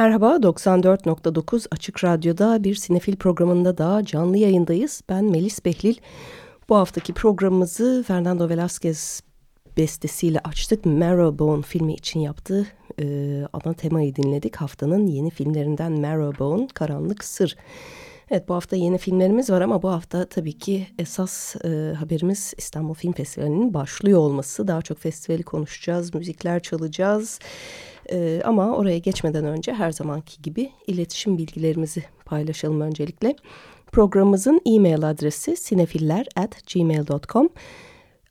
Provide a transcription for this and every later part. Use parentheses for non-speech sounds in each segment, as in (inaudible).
Merhaba, 94.9 Açık Radyo'da bir sinefil programında daha canlı yayındayız. Ben Melis Behlil. Bu haftaki programımızı Fernando Velázquez bestesiyle açtık. Marrowbone filmi için yaptığı e, ana temayı dinledik. Haftanın yeni filmlerinden Marrowbone, Karanlık Sır. Evet bu hafta yeni filmlerimiz var ama bu hafta tabii ki esas e, haberimiz İstanbul Film Festivali'nin başlıyor olması. Daha çok festivali konuşacağız, müzikler çalacağız. E, ama oraya geçmeden önce her zamanki gibi iletişim bilgilerimizi paylaşalım öncelikle. Programımızın e-mail adresi sinefiller@gmail.com.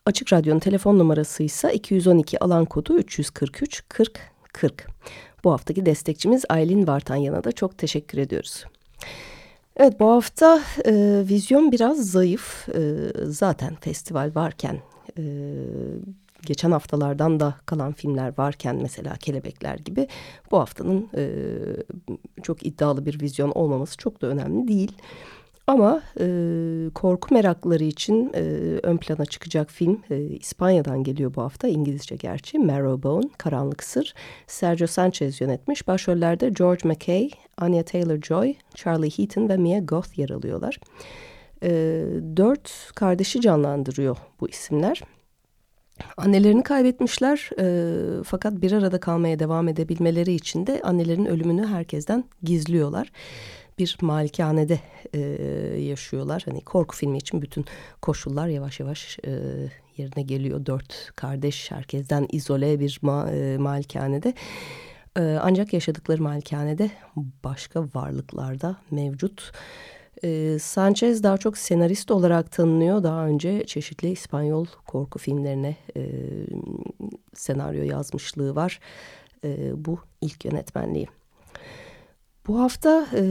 Açık Radyo'nun telefon numarası ise 212 alan kodu 343 40 40. Bu haftaki destekçimiz Aylin Vartanyan'a da çok teşekkür ediyoruz. Evet bu hafta e, vizyon biraz zayıf. E, zaten festival varken e, geçen haftalardan da kalan filmler varken mesela Kelebekler gibi bu haftanın e, çok iddialı bir vizyon olmaması çok da önemli değil. Ama e, korku merakları için e, ön plana çıkacak film e, İspanya'dan geliyor bu hafta. İngilizce gerçi. Marrowbone, Karanlık Sır. Sergio Sanchez yönetmiş. Başrollerde George McKay, Anya Taylor-Joy, Charlie Heaton ve Mia Goth yer alıyorlar. E, dört kardeşi canlandırıyor bu isimler. Annelerini kaybetmişler e, fakat bir arada kalmaya devam edebilmeleri için de annelerin ölümünü herkesten gizliyorlar bir malikanede e, yaşıyorlar. Hani korku filmi için bütün koşullar yavaş yavaş e, yerine geliyor. Dört kardeş herkesten izole bir ma e, malikanede. E, ancak yaşadıkları malikanede başka varlıklar da mevcut. E, Sanchez daha çok senarist olarak tanınıyor. Daha önce çeşitli İspanyol korku filmlerine e, senaryo yazmışlığı var. E, bu ilk yönetmenliği. Bu hafta e,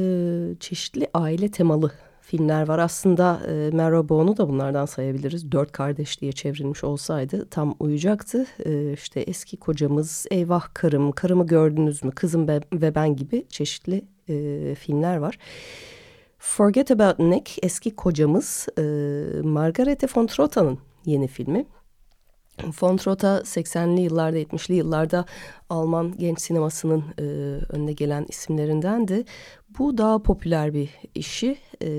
çeşitli aile temalı filmler var. Aslında e, Marrowbone'u da bunlardan sayabiliriz. Dört kardeş diye çevrilmiş olsaydı tam uyacaktı. E, işte eski kocamız, eyvah karım, karımı gördünüz mü, kızım ve ben gibi çeşitli e, filmler var. Forget About Nick, eski kocamız e, Margarete von Trotta'nın yeni filmi. Fontrota 80'li yıllarda 70'li yıllarda Alman genç sinemasının e, önüne gelen isimlerindendi. Bu daha popüler bir işi. E,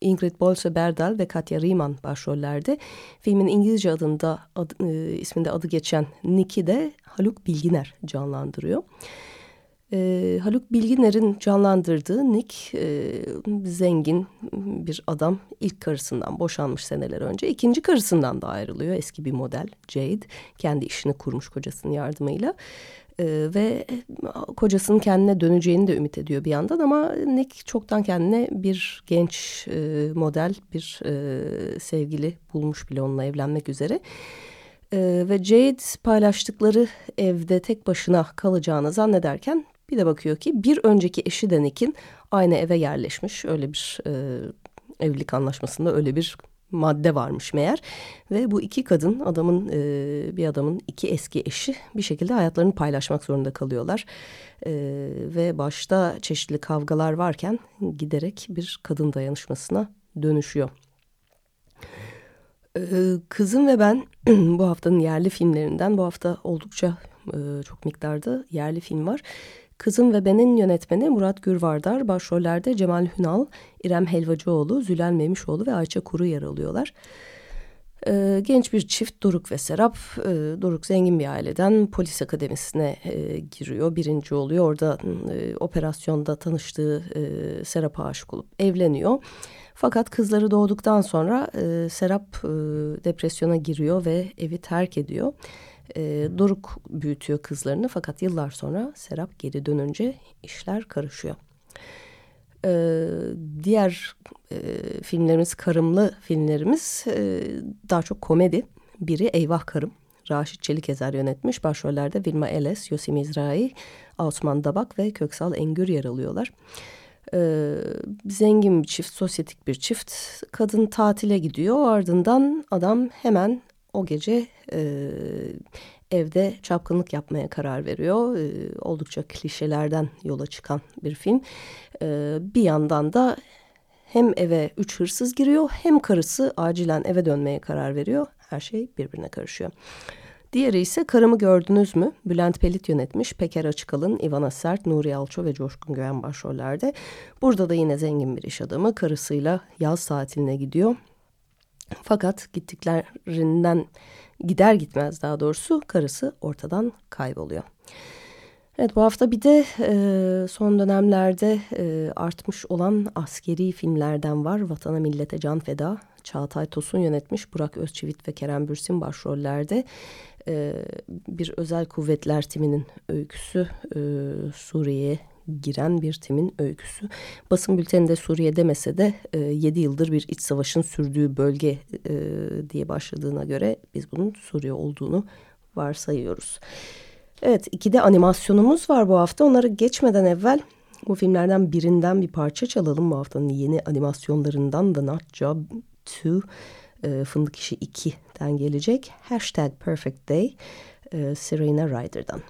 Ingrid Bolse Berdal ve Katja Riemann başrollerde. Filmin İngilizce adında ad, e, isminde adı geçen Nick'i de Haluk Bilginer canlandırıyor. Haluk Bilginer'in canlandırdığı Nick e, zengin bir adam ilk karısından boşanmış seneler önce. ikinci karısından da ayrılıyor eski bir model Jade. Kendi işini kurmuş kocasının yardımıyla. E, ve kocasının kendine döneceğini de ümit ediyor bir yandan ama Nick çoktan kendine bir genç e, model bir e, sevgili bulmuş bile onunla evlenmek üzere. Ee, ve Jade paylaştıkları evde tek başına kalacağını zannederken bir de bakıyor ki bir önceki eşi de Nick'in aynı eve yerleşmiş. Öyle bir e, evlilik anlaşmasında öyle bir madde varmış meğer. Ve bu iki kadın adamın e, bir adamın iki eski eşi bir şekilde hayatlarını paylaşmak zorunda kalıyorlar. E, ve başta çeşitli kavgalar varken giderek bir kadın dayanışmasına dönüşüyor. E, Kızım ve ben (clears throat) bu haftanın yerli filmlerinden bu hafta oldukça e, çok miktarda yerli film var. Kızım ve Ben'in yönetmeni Murat Gürvardar, başrollerde Cemal Hünal, İrem Helvacıoğlu, Zülal Memişoğlu ve Ayça Kuru yer alıyorlar. Ee, genç bir çift Doruk ve Serap. Ee, Doruk zengin bir aileden polis akademisine e, giriyor. Birinci oluyor. Orada e, operasyonda tanıştığı e, Serap'a aşık olup evleniyor. Fakat kızları doğduktan sonra e, Serap e, depresyona giriyor ve evi terk ediyor. E, Doruk büyütüyor kızlarını fakat yıllar sonra Serap geri dönünce işler karışıyor. E, diğer e, filmlerimiz, karımlı filmlerimiz e, daha çok komedi. Biri Eyvah Karım. Raşit Çelikezer yönetmiş. Başrollerde Vilma Eles, Yosim İzrai, Osman Dabak ve Köksal Engür yer alıyorlar. Ee, zengin bir çift, sosyetik bir çift. Kadın tatile gidiyor. Ardından adam hemen o gece e, evde çapkınlık yapmaya karar veriyor. E, oldukça klişelerden yola çıkan bir film. E, bir yandan da hem eve üç hırsız giriyor hem karısı acilen eve dönmeye karar veriyor. Her şey birbirine karışıyor. Diğeri ise Karımı Gördünüz mü? Bülent Pelit yönetmiş. Peker Açıkalın, Ivana Sert, Nuri Alço ve Coşkun Göğen başrollerde. Burada da yine zengin bir iş adamı karısıyla yaz tatiline gidiyor. Fakat gittiklerinden gider gitmez daha doğrusu karısı ortadan kayboluyor. Evet bu hafta bir de e, son dönemlerde e, artmış olan askeri filmlerden var. Vatana Millete Can Feda. Çağatay Tosun yönetmiş. Burak Özçivit ve Kerem Bürsin başrollerde. E, bir özel kuvvetler timinin öyküsü. E, Suriye'ye giren bir timin öyküsü. Basın bülteninde Suriye demese de e, 7 yıldır bir iç savaşın sürdüğü bölge e, diye başladığına göre biz bunun Suriye olduğunu varsayıyoruz. Evet iki de animasyonumuz var bu hafta. Onları geçmeden evvel bu filmlerden birinden bir parça çalalım. Bu haftanın yeni animasyonlarından The Not Job 2, e, Fındık İşi 2'den gelecek. Hashtag Perfect Day, e, Serena Ryder'dan.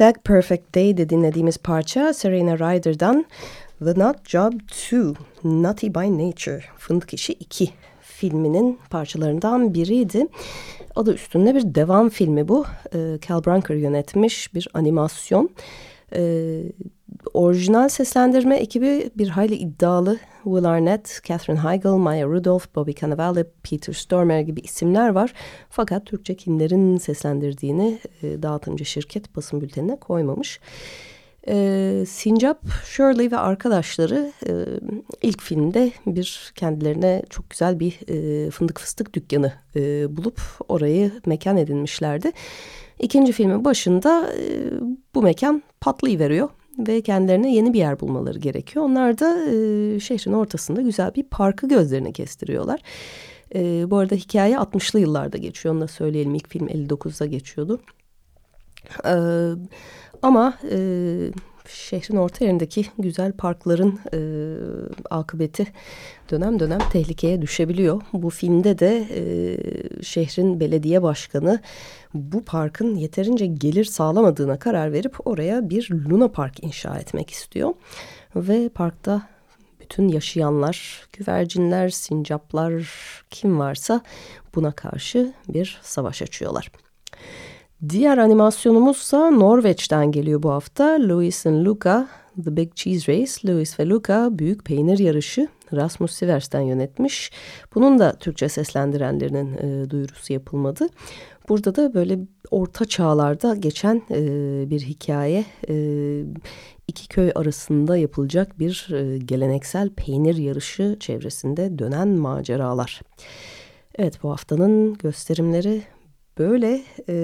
Hashtag Perfect Day'de dinlediğimiz parça Serena Ryder'dan The Not Job 2, Naughty by Nature, Fındık İşi 2 filminin parçalarından biriydi. Adı üstünde bir devam filmi bu. Ee, Cal Branker yönetmiş bir animasyon. Orijinal seslendirme ekibi bir hayli iddialı. Will Arnett, Catherine Heigl, Maya Rudolph, Bobby Cannavale, Peter Stormer gibi isimler var. Fakat Türkçe kimlerin seslendirdiğini e, dağıtımcı şirket basın bültenine koymamış. E, Sincap, Shirley ve arkadaşları e, ilk filmde bir kendilerine çok güzel bir e, fındık fıstık dükkanı e, bulup orayı mekan edinmişlerdi. İkinci filmin başında e, bu mekan patlayıveriyor ve kendilerine yeni bir yer bulmaları gerekiyor. Onlar da e, şehrin ortasında güzel bir parkı gözlerine kestiriyorlar. E, bu arada hikaye 60'lı yıllarda geçiyor. Onu da söyleyelim. İlk film 59'da geçiyordu. E, ama e, şehrin orta yerindeki güzel parkların e, akıbeti dönem dönem tehlikeye düşebiliyor. Bu filmde de e, şehrin belediye başkanı bu parkın yeterince gelir sağlamadığına karar verip oraya bir Luna Park inşa etmek istiyor. Ve parkta bütün yaşayanlar, güvercinler, sincaplar kim varsa buna karşı bir savaş açıyorlar. Diğer animasyonumuzsa Norveç'ten geliyor bu hafta. Louis and Luca, The Big Cheese Race, Louis ve Luca Büyük Peynir Yarışı Rasmus Sivers'ten yönetmiş. Bunun da Türkçe seslendirenlerinin e, duyurusu yapılmadı. Burada da böyle orta çağlarda geçen e, bir hikaye. E, iki köy arasında yapılacak bir e, geleneksel peynir yarışı çevresinde dönen maceralar. Evet bu haftanın gösterimleri böyle. E,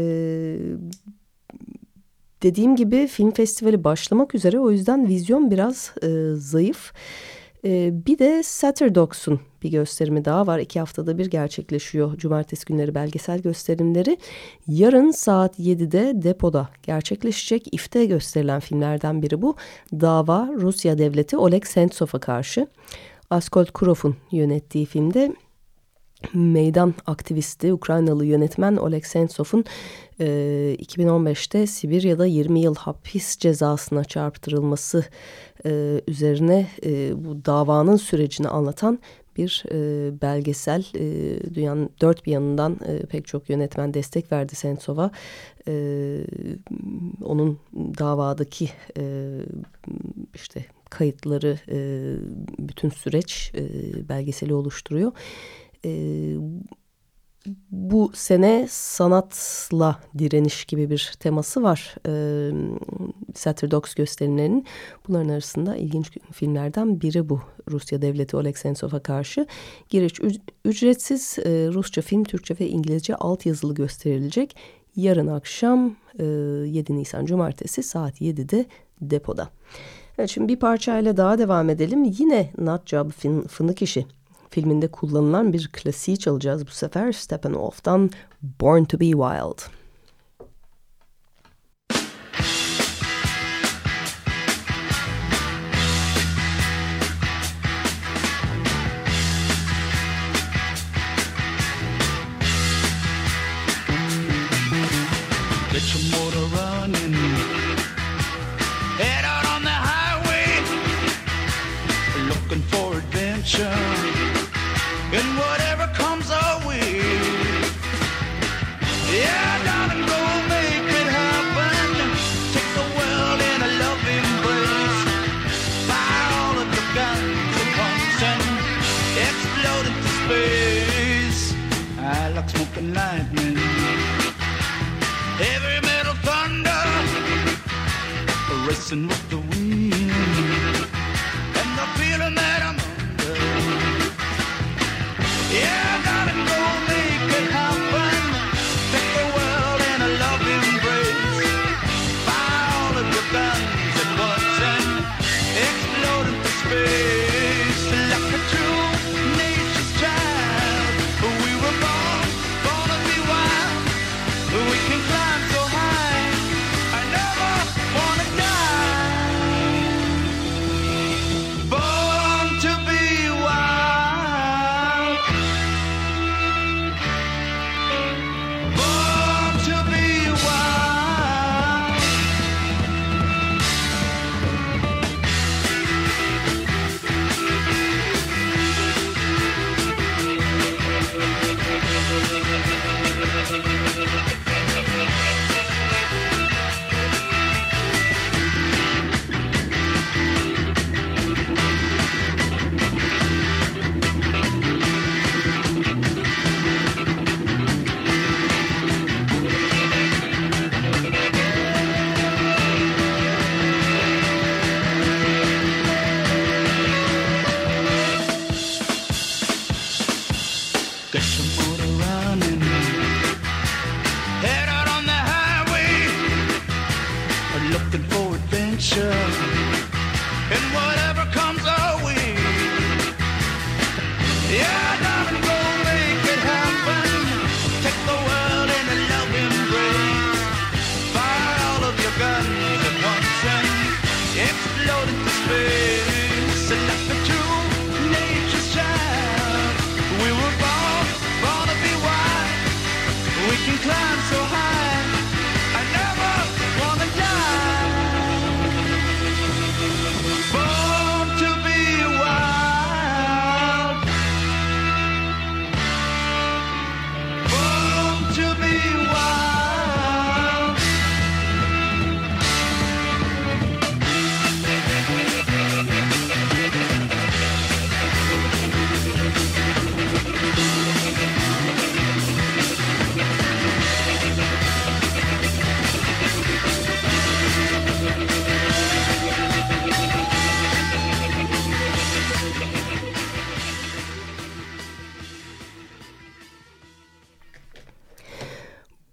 dediğim gibi film festivali başlamak üzere o yüzden vizyon biraz e, zayıf. E, bir de Saturdogs'un bir gösterimi daha var. İki haftada bir gerçekleşiyor. Cumartesi günleri belgesel gösterimleri. Yarın saat 7'de depoda gerçekleşecek. İfte gösterilen filmlerden biri bu. Dava Rusya devleti Oleg Sentsov'a karşı. Askold Kurov'un yönettiği filmde meydan aktivisti Ukraynalı yönetmen Oleg Sentsov'un e, 2015'te Sibirya'da 20 yıl hapis cezasına çarptırılması e, üzerine e, bu davanın sürecini anlatan bir e, belgesel. E, dünyanın dört bir yanından e, pek çok yönetmen destek verdi Sentsov'a. E, onun davadaki e, işte kayıtları, e, bütün süreç e, belgeseli oluşturuyor. E, bu sene sanatla direniş gibi bir teması var e, Saturdogs gösterimlerinin. Bunların arasında ilginç filmlerden biri bu. Rusya Devleti Oleg Sentsov'a karşı. Giriş ücretsiz e, Rusça film, Türkçe ve İngilizce altyazılı gösterilecek. Yarın akşam e, 7 Nisan Cumartesi saat 7'de depoda. Evet, şimdi bir parçayla daha devam edelim. Yine Not Job Fınık işi filminde kullanılan bir klasiği çalacağız bu sefer. Steppenwolf'tan Born to be Wild. like smoking lightning. Heavy metal thunder, racing with the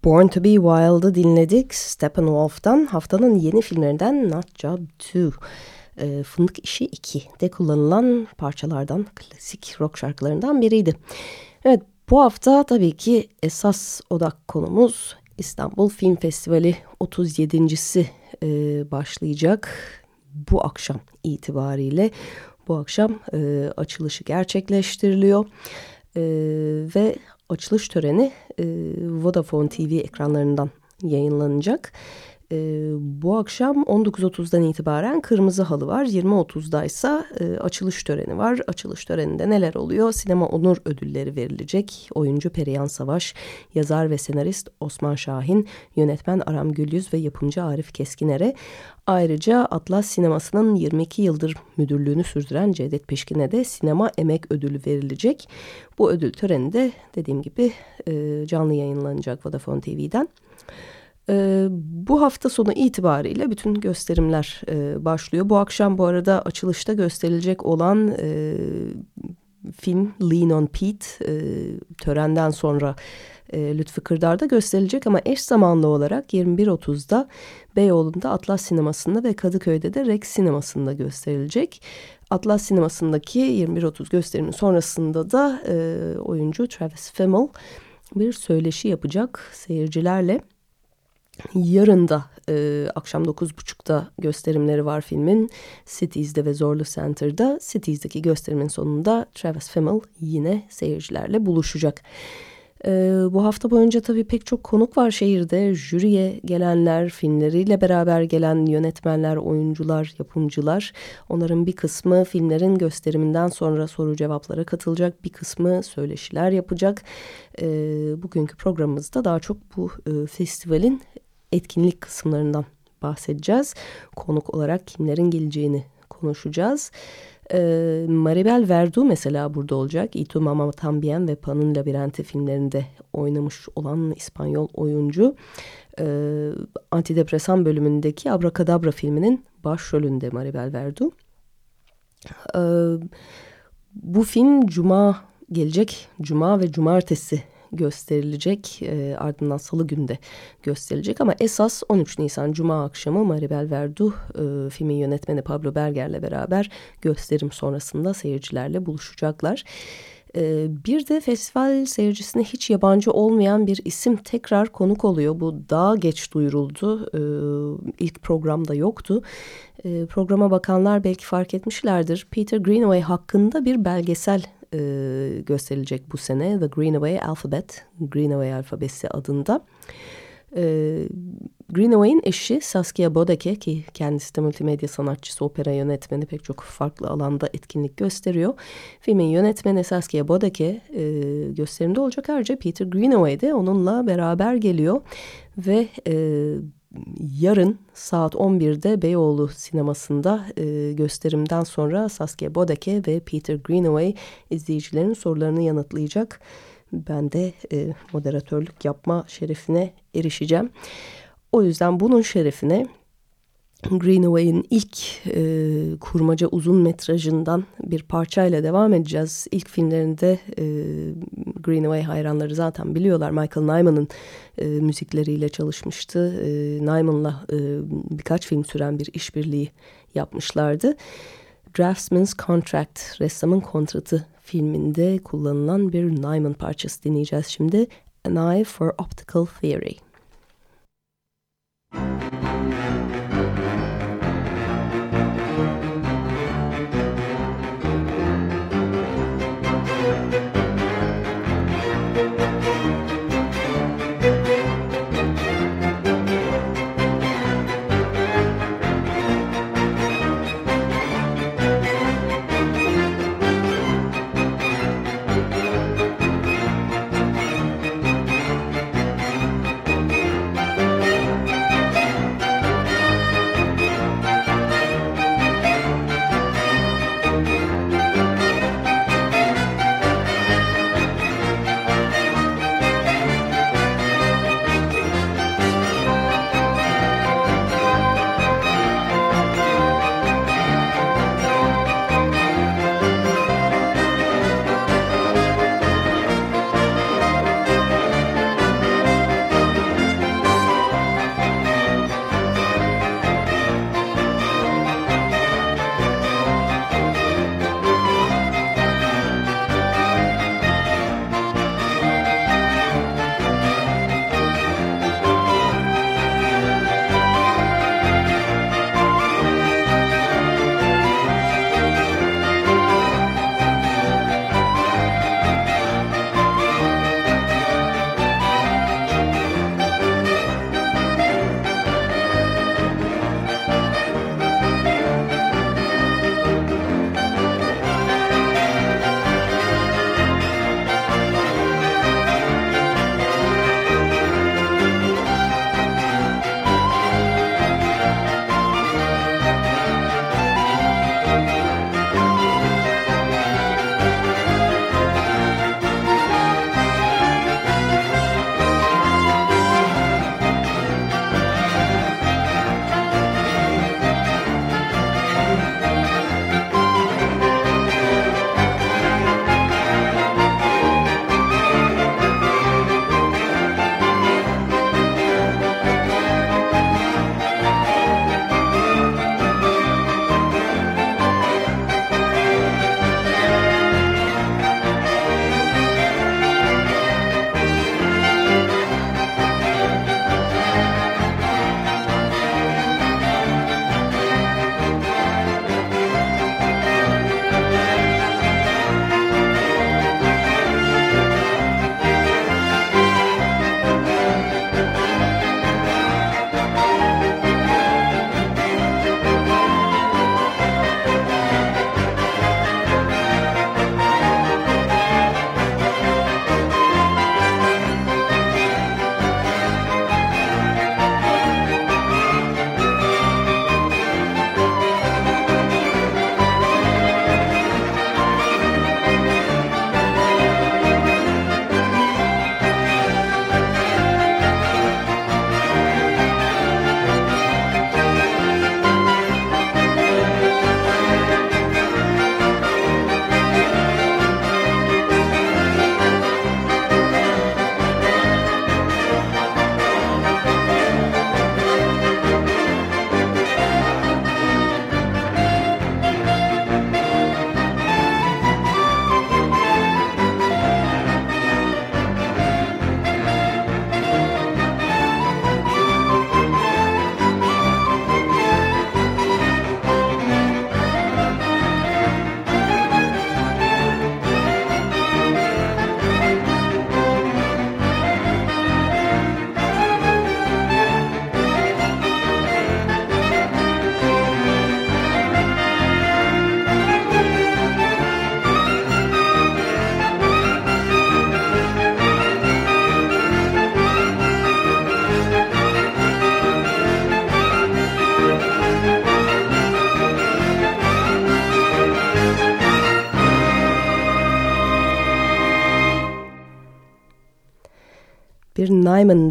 Born to be Wild'ı dinledik. Steppenwolf'tan haftanın yeni filmlerinden Not Job 2. E, Fındık İşi 2'de kullanılan parçalardan, klasik rock şarkılarından biriydi. Evet bu hafta tabii ki esas odak konumuz İstanbul Film Festivali 37.si e, başlayacak. Bu akşam itibariyle bu akşam e, açılışı gerçekleştiriliyor. E, ve açılış töreni e, Vodafone TV ekranlarından yayınlanacak. E, bu akşam 19.30'dan itibaren Kırmızı Halı var. 20.30'da ise e, açılış töreni var. Açılış töreninde neler oluyor? Sinema Onur Ödülleri verilecek. Oyuncu Perihan Savaş, yazar ve senarist Osman Şahin, yönetmen Aram Gülyüz ve yapımcı Arif Keskiner'e Ayrıca Atlas Sineması'nın 22 yıldır müdürlüğünü sürdüren Cevdet Peşkin'e de sinema emek ödülü verilecek. Bu ödül töreni de dediğim gibi e, canlı yayınlanacak Vodafone TV'den. E, bu hafta sonu itibariyle bütün gösterimler e, başlıyor. Bu akşam bu arada açılışta gösterilecek olan e, film Lean on Pete e, törenden sonra e, Lütfü Kırdar'da gösterilecek ama eş zamanlı olarak 21.30'da Beyoğlu'nda Atlas Sineması'nda ve Kadıköy'de de Rex Sineması'nda gösterilecek. Atlas Sineması'ndaki 21.30 gösterimin sonrasında da e, oyuncu Travis Fimmel bir söyleşi yapacak seyircilerle. Yarın da e, akşam 9.30'da gösterimleri var filmin. Cities'de ve Zorlu Center'da. Cities'deki gösterimin sonunda Travis Fimmel yine seyircilerle buluşacak. Ee, bu hafta boyunca tabii pek çok konuk var şehirde. Jüriye gelenler, filmleriyle beraber gelen yönetmenler, oyuncular, yapımcılar. Onların bir kısmı filmlerin gösteriminden sonra soru cevaplara katılacak. Bir kısmı söyleşiler yapacak. Ee, bugünkü programımızda daha çok bu e, festivalin etkinlik kısımlarından bahsedeceğiz. Konuk olarak kimlerin geleceğini konuşacağız. Ee, Maribel Verdu mesela burada olacak. Itu Mama Tambien ve Pan'ın Labirenti filmlerinde oynamış olan İspanyol oyuncu. Ee, antidepresan bölümündeki Abracadabra filminin başrolünde Maribel Verdu. Ee, bu film Cuma gelecek. Cuma ve Cumartesi gösterilecek. E, ardından salı günde gösterilecek ama esas 13 Nisan Cuma akşamı Maribel Verdu e, filmin yönetmeni Pablo Berger'le beraber gösterim sonrasında seyircilerle buluşacaklar. E, bir de festival seyircisine hiç yabancı olmayan bir isim tekrar konuk oluyor. Bu daha geç duyuruldu. E, ilk programda yoktu. E, programa bakanlar belki fark etmişlerdir. Peter Greenaway hakkında bir belgesel e, gösterilecek bu sene. The Greenaway Alphabet, Greenaway alfabesi adında. E, Greenaway'in eşi Saskia Bodeke ki kendisi de multimedya sanatçısı, opera yönetmeni pek çok farklı alanda etkinlik gösteriyor. Filmin yönetmeni Saskia Bodeke e, gösterimde olacak. Ayrıca Peter Greenaway de onunla beraber geliyor ve... E, yarın saat 11'de Beyoğlu sinemasında e, gösterimden sonra Saskia Bodeke ve Peter Greenaway izleyicilerin sorularını yanıtlayacak. Ben de e, moderatörlük yapma şerefine erişeceğim. O yüzden bunun şerefine Greenaway'in ilk e, kurmaca uzun metrajından bir parçayla devam edeceğiz. İlk filmlerinde e, Greenaway hayranları zaten biliyorlar. Michael Nyman'ın e, müzikleriyle çalışmıştı. E, Nyman'la e, birkaç film süren bir işbirliği yapmışlardı. Draftsman's Contract, ressamın kontratı filminde kullanılan bir Nyman parçası dinleyeceğiz şimdi. An Eye for Optical Theory.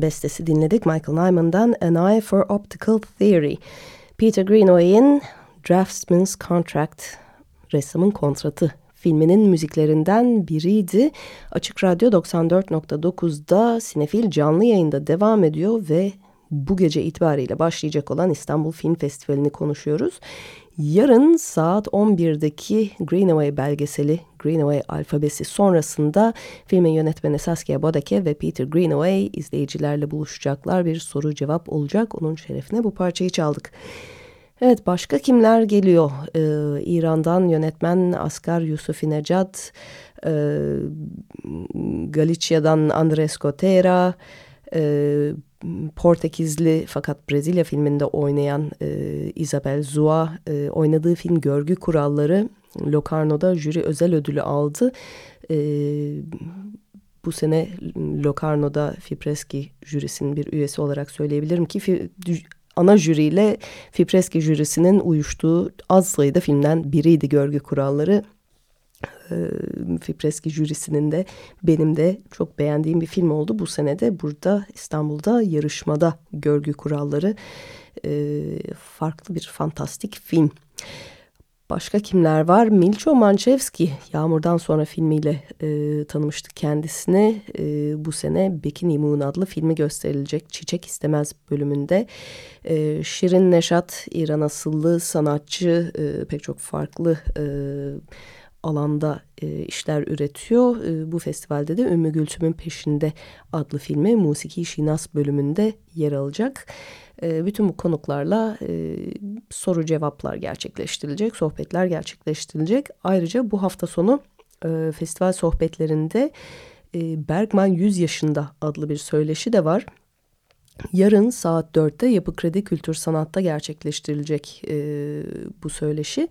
Bestesi dinledik. Michael Nyman'dan An Eye for Optical Theory. Peter Greenaway'in Draftsman's Contract, ressamın kontratı filminin müziklerinden biriydi. Açık Radyo 94.9'da Sinefil canlı yayında devam ediyor ve bu gece itibariyle başlayacak olan İstanbul Film Festivali'ni konuşuyoruz. Yarın saat 11'deki Greenaway belgeseli Greenaway alfabesi sonrasında filmin yönetmeni Saskia Bodeke ve Peter Greenaway izleyicilerle buluşacaklar. Bir soru cevap olacak. Onun şerefine bu parçayı çaldık. Evet başka kimler geliyor? Ee, İran'dan yönetmen Asgar Yusufi Necat, e, Galicia'dan Andres Cotera, e, Portekizli fakat Brezilya filminde oynayan e, Isabel Zua e, oynadığı film Görgü Kuralları Locarno'da jüri özel ödülü aldı. E, bu sene Locarno'da Fipreski jürisinin bir üyesi olarak söyleyebilirim ki ana jüriyle Fipreski jürisinin uyuştuğu az sayıda filmden biriydi Görgü Kuralları. E, Fipreski jürisinin de benim de çok beğendiğim bir film oldu. Bu senede burada İstanbul'da yarışmada Görgü Kuralları e, farklı bir fantastik film. Başka kimler var? Milcho Manchevski Yağmurdan Sonra filmiyle e, tanımıştık kendisini. E, bu sene Bikini Moon adlı filmi gösterilecek Çiçek İstemez bölümünde. E, Şirin Neşat İran asıllı sanatçı e, pek çok farklı e, alanda e, işler üretiyor. E, bu festivalde de Ümmü Gülsüm'ün Peşinde adlı filmi Musiki Şinas bölümünde yer alacak. E, bütün bu konuklarla e, soru cevaplar gerçekleştirilecek, sohbetler gerçekleştirilecek. Ayrıca bu hafta sonu e, festival sohbetlerinde e, Bergman 100 yaşında adlı bir söyleşi de var. Yarın saat 4'te Yapı Kredi Kültür Sanat'ta gerçekleştirilecek e, bu söyleşi.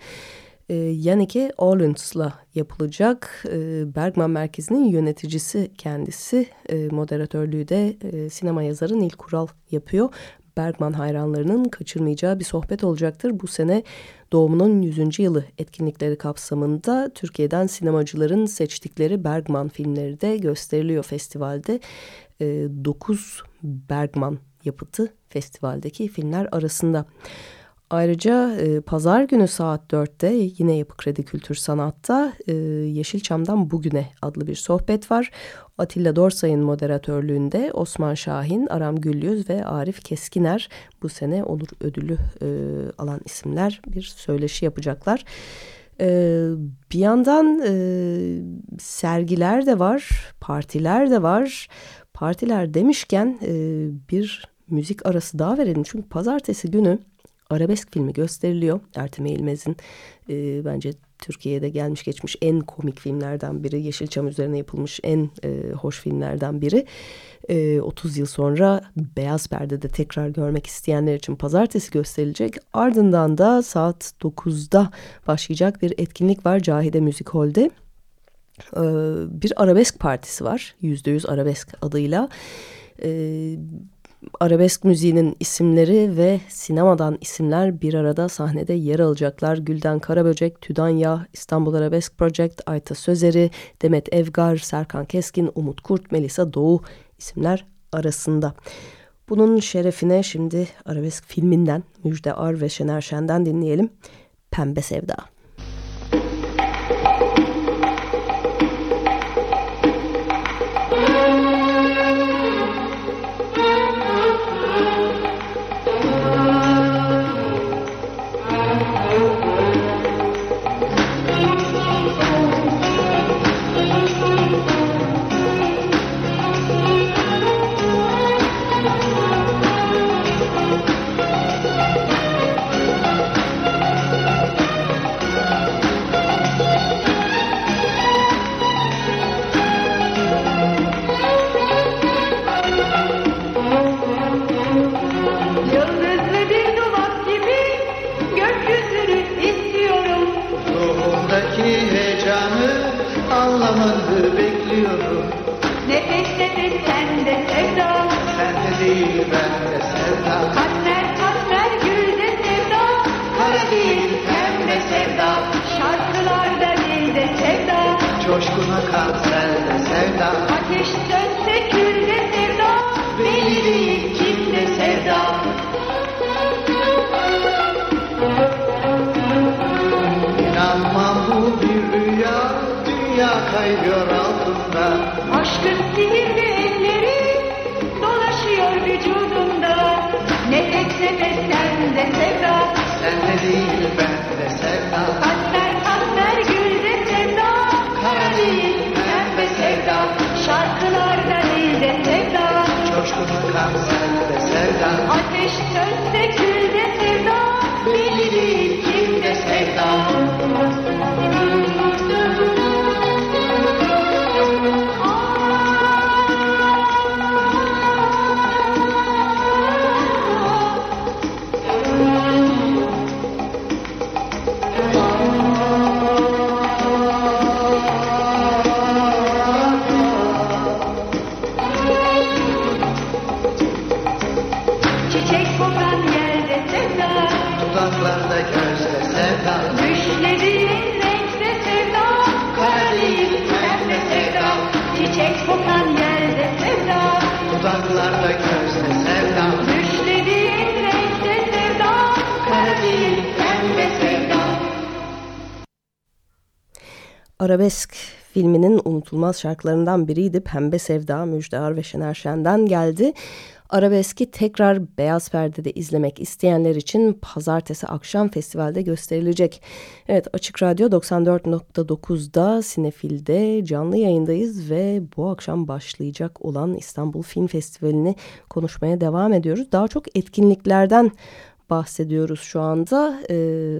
E, Yannicke Olentz'la yapılacak. E, Bergman Merkezi'nin yöneticisi kendisi. E, moderatörlüğü de e, sinema yazarı Nil Kural yapıyor. Bergman hayranlarının kaçırmayacağı bir sohbet olacaktır. Bu sene doğumunun 100. yılı etkinlikleri kapsamında Türkiye'den sinemacıların seçtikleri Bergman filmleri de gösteriliyor festivalde. E, 9 Bergman yapıtı festivaldeki filmler arasında. Ayrıca e, pazar günü saat 4'te yine Yapı Kredi Kültür Sanat'ta e, Yeşilçam'dan Bugüne adlı bir sohbet var. Atilla Dorsay'ın moderatörlüğünde Osman Şahin, Aram Gülyüz ve Arif Keskiner bu sene Onur Ödülü e, alan isimler bir söyleşi yapacaklar. E, bir yandan e, sergiler de var, partiler de var. Partiler demişken e, bir müzik arası daha verelim. Çünkü pazartesi günü arabesk filmi gösteriliyor. Ertem Eğilmez'in e, bence Türkiye'de gelmiş geçmiş en komik filmlerden biri. Yeşilçam üzerine yapılmış en e, hoş filmlerden biri. E, 30 yıl sonra Beyaz Perde'de tekrar görmek isteyenler için pazartesi gösterilecek. Ardından da saat 9'da başlayacak bir etkinlik var Cahide Müzik Hall'de. E, bir arabesk partisi var. %100 arabesk adıyla. Arabesk müziğinin isimleri ve sinemadan isimler bir arada sahnede yer alacaklar. Gülden Karaböcek, Tüdanya, İstanbul Arabesk Project, Ayta Sözeri, Demet Evgar, Serkan Keskin, Umut Kurt, Melisa Doğu isimler arasında. Bunun şerefine şimdi arabesk filminden Müjde Ar ve Şener Şen'den dinleyelim. Pembe Sevda. Arabesk filminin unutulmaz şarkılarından biriydi. Pembe Sevda Müjde ve Şener Şen'den geldi. Arabeski tekrar Beyaz Perde'de izlemek isteyenler için pazartesi akşam festivalde gösterilecek. Evet Açık Radyo 94.9'da Sinefil'de canlı yayındayız ve bu akşam başlayacak olan İstanbul Film Festivali'ni konuşmaya devam ediyoruz. Daha çok etkinliklerden bahsediyoruz şu anda. Ee,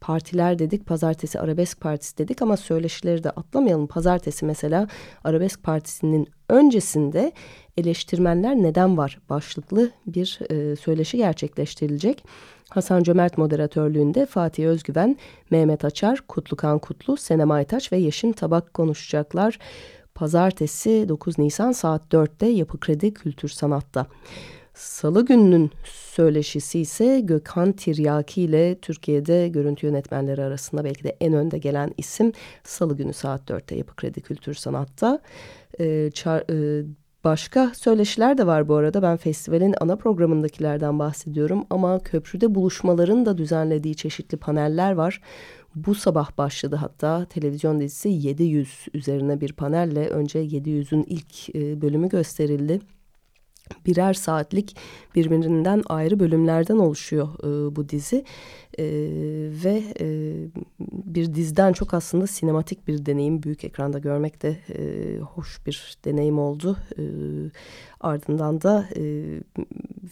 partiler dedik, pazartesi arabesk partisi dedik ama söyleşileri de atlamayalım. Pazartesi mesela arabesk partisinin öncesinde eleştirmenler neden var başlıklı bir e, söyleşi gerçekleştirilecek. Hasan Cömert moderatörlüğünde Fatih Özgüven, Mehmet Açar, Kutlukan Kutlu, Senem Aytaç ve Yeşim Tabak konuşacaklar. Pazartesi 9 Nisan saat 4'te Yapı Kredi Kültür Sanat'ta. Salı gününün söyleşisi ise Gökhan Tiryaki ile Türkiye'de görüntü yönetmenleri arasında belki de en önde gelen isim Salı günü saat 4'te Yapı Kredi Kültür Sanat'ta. Ee, çar, e, başka söyleşiler de var bu arada. Ben festivalin ana programındakilerden bahsediyorum ama köprüde buluşmaların da düzenlediği çeşitli paneller var. Bu sabah başladı hatta televizyon dizisi 700 üzerine bir panelle önce 700'ün ilk e, bölümü gösterildi birer saatlik birbirinden ayrı bölümlerden oluşuyor e, bu dizi. E, ve e, bir dizden çok aslında sinematik bir deneyim büyük ekranda görmek de e, hoş bir deneyim oldu. E, ardından da e,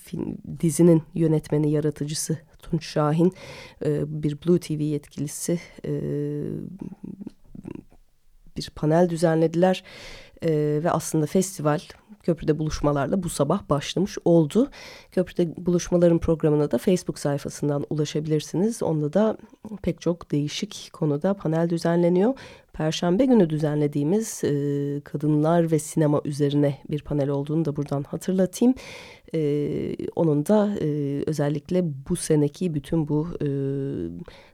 film, dizinin yönetmeni yaratıcısı Tunç Şahin e, bir Blue TV yetkilisi e, bir panel düzenlediler e, ve aslında festival köprüde buluşmalarla bu sabah başlamış oldu. Köprüde buluşmaların programına da Facebook sayfasından ulaşabilirsiniz. Onda da pek çok değişik konuda panel düzenleniyor. Perşembe günü düzenlediğimiz e, kadınlar ve sinema üzerine bir panel olduğunu da buradan hatırlatayım. E, onun da e, özellikle bu seneki bütün bu e,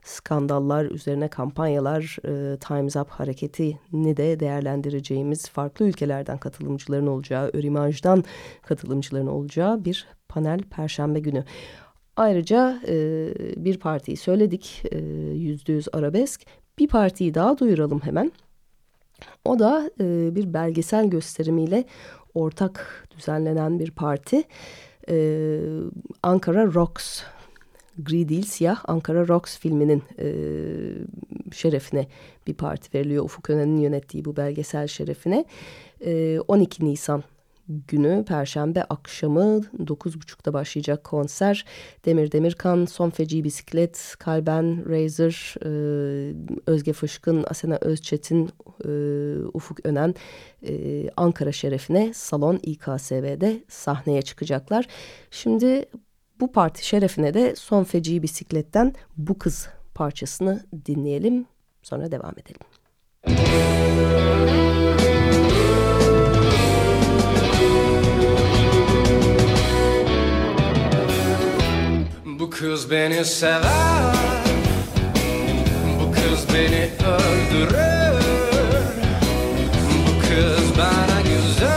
skandallar üzerine kampanyalar e, Time's Up hareketini de değerlendireceğimiz farklı ülkelerden katılımcıların olacağı, Örimaj'dan katılımcıların olacağı bir panel Perşembe günü. Ayrıca e, bir partiyi söyledik, yüzde yüz arabesk. Bir partiyi daha duyuralım hemen. O da e, bir belgesel gösterimiyle ortak düzenlenen bir parti. E, Ankara Rocks, gri değil siyah Ankara Rocks filminin e, şerefine bir parti veriliyor. Ufuk Önen'in yönettiği bu belgesel şerefine. E, 12 Nisan günü Perşembe akşamı 9.30'da başlayacak konser. Demir Demirkan, Son Feci Bisiklet, Kalben, Razor, e, Özge Fışkın, Asena Özçetin, e, Ufuk Önen e, Ankara şerefine Salon İKSV'de sahneye çıkacaklar. Şimdi bu parti şerefine de Son Feci Bisiklet'ten Bu Kız parçasını dinleyelim. Sonra devam edelim. Bu kız beni sever Bu kız beni öldürür. Bu kız bana güzel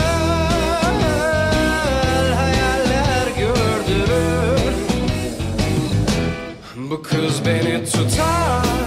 hayaller gördürür. Bu kız beni tutar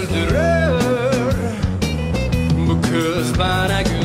öldürür Bu kız bana gülür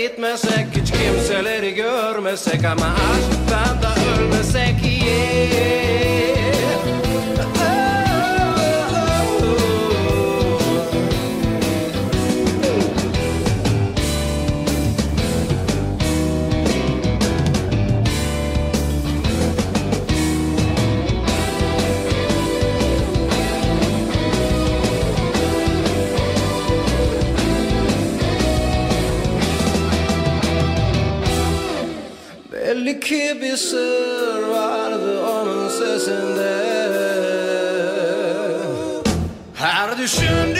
gitmesek Hiç kimseleri görmesek Ama aşktan da ölmesek yeah. Belli ki bir sır vardı onun sesinde. Her düşündüğümde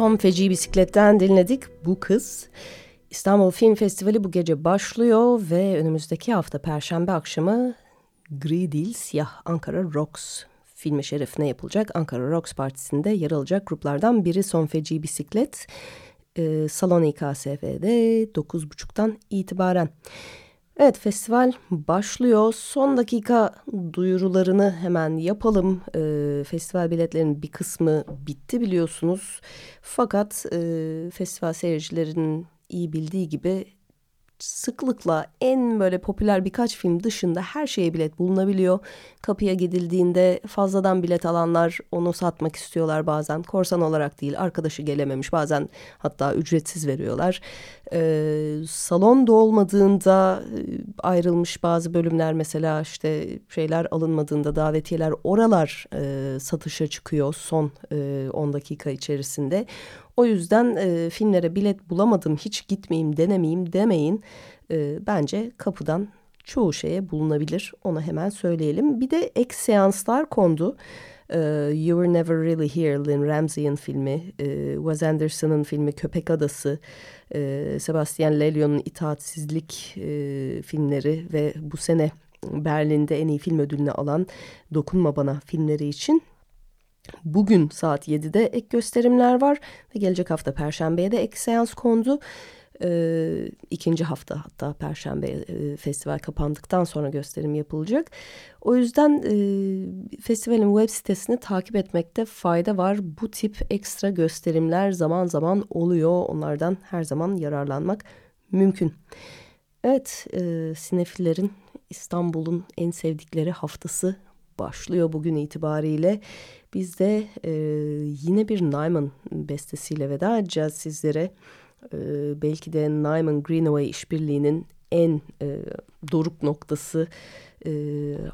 Son feci bisikletten dinledik bu kız. İstanbul Film Festivali bu gece başlıyor ve önümüzdeki hafta Perşembe akşamı Gri değil Siyah Ankara Rocks filmi şerefine yapılacak Ankara Rocks Partisi'nde yer alacak gruplardan biri Son Feci Bisiklet. Ee, Salon İKSV'de 9.30'dan itibaren. Evet festival başlıyor. Son dakika duyurularını hemen yapalım. Ee, festival biletlerinin bir kısmı bitti biliyorsunuz. Fakat e, festival seyircilerinin iyi bildiği gibi sıklıkla en böyle popüler birkaç film dışında her şeye bilet bulunabiliyor. Kapıya gidildiğinde fazladan bilet alanlar onu satmak istiyorlar bazen. Korsan olarak değil arkadaşı gelememiş bazen hatta ücretsiz veriyorlar. Ee, salon dolmadığında e, ayrılmış bazı bölümler mesela işte şeyler alınmadığında davetiyeler oralar e, satışa çıkıyor son e, 10 dakika içerisinde. O yüzden e, filmlere bilet bulamadım hiç gitmeyeyim denemeyeyim demeyin. E, bence kapıdan çoğu şeye bulunabilir onu hemen söyleyelim. Bir de ek seanslar kondu. E, you Were Never Really Here, Lynn Ramsey'in filmi, e, Wes Anderson'ın filmi Köpek Adası, e, Sebastian Lelio'nun İtaatsizlik filmleri ve bu sene Berlin'de en iyi film ödülünü alan Dokunma Bana filmleri için Bugün saat 7'de ek gösterimler var ve gelecek hafta Perşembe'ye de ek seans kondu. Ee, ikinci hafta hatta Perşembe e, festival kapandıktan sonra gösterim yapılacak. O yüzden e, festivalin web sitesini takip etmekte fayda var. Bu tip ekstra gösterimler zaman zaman oluyor. Onlardan her zaman yararlanmak mümkün. Evet, e, sinefillerin İstanbul'un en sevdikleri haftası başlıyor bugün itibariyle. Biz de e, yine bir Nyman bestesiyle veda edeceğiz sizlere. E, belki de Nyman Greenaway işbirliğinin en e, doruk noktası e,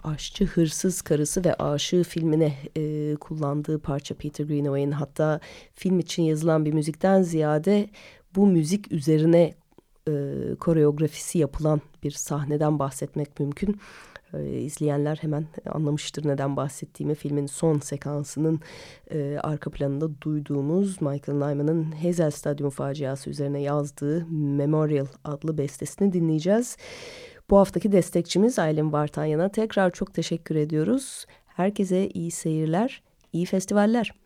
aşçı hırsız karısı ve aşığı filmine e, kullandığı parça Peter Greenaway'in hatta film için yazılan bir müzikten ziyade bu müzik üzerine e, koreografisi yapılan bir sahneden bahsetmek mümkün. E, izleyenler hemen anlamıştır neden bahsettiğimi. Filmin son sekansının e, arka planında duyduğumuz Michael Nyman'ın Hazel Stadyum faciası üzerine yazdığı Memorial adlı bestesini dinleyeceğiz. Bu haftaki destekçimiz Aylin Vartanyan'a tekrar çok teşekkür ediyoruz. Herkese iyi seyirler, iyi festivaller.